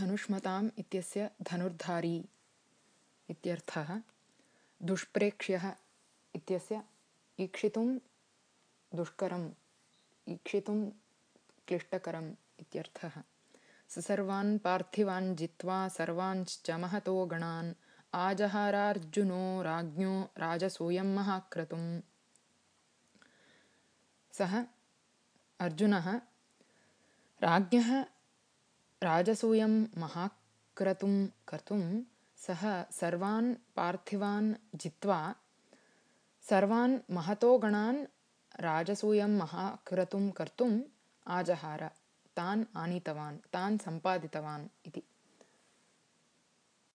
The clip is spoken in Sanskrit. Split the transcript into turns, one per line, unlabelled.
धनुष्मताम् इत्यस्य धनुर्धारी इत्यर्थः दुष्प्रेक्ष्यः इत्यस्य ईक्षितुं दुष्करम् ईक्षितुं क्लिष्टकरम् इत्यर्थः। स सर्वान् पार्थिवान् जित्वा सर्वांश्च महतो गणान् आजहारार्जुनो राज्ञो राजसूयं महाक्रतुम्। सः अर्जुनः राज्ञः राजसूयं महाक्रतुं कर्तुं सः सर्वान् पार्थिवान् जित्वा सर्वान् महतो गणान् राजसूयं महाक्रतुं कर्तुम् आजहार। तान् आनीतवान् तान् सम्पादितवान् इति